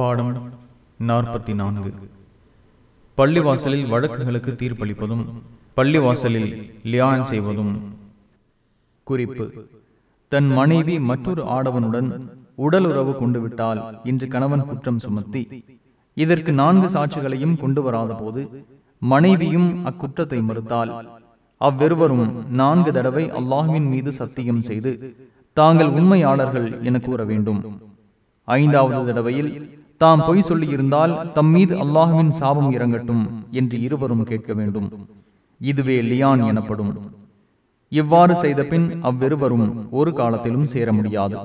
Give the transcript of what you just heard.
பாடம் நாற்பத்தி நான்கு பள்ளிவாசலில் வழக்குகளுக்கு தீர்ப்பளிப்பதும் பள்ளிவாசலில் லியான் செய்வதும். குறிப்பு. தன் மனைவி மற்றொரு ஆடவனுடன் உடலுறவு கொண்டு விட்டால் இன்று கணவன் குற்றம் சுமத்தி இதற்கு நான்கு சாட்சிகளையும் கொண்டு வராத போது மனைவியும் அக்குற்றத்தை மறுத்தால் அவ்விருவரும் நான்கு தடவை அல்லாஹுவின் மீது சத்தியம் செய்து தாங்கள் உண்மையாளர்கள் என கூற வேண்டும் ஐந்தாவது தடவையில் தாம் பொய் சொல்லியிருந்தால் தம் மீது அல்லாஹுவின் சாபம் இறங்கட்டும் என்று இருவரும் கேட்க வேண்டும். இதுவே லியான் எனப்படும். இவ்வாறு செய்த பின் அவ்விருவரும் ஒரு காலத்திலும் சேர முடியாது.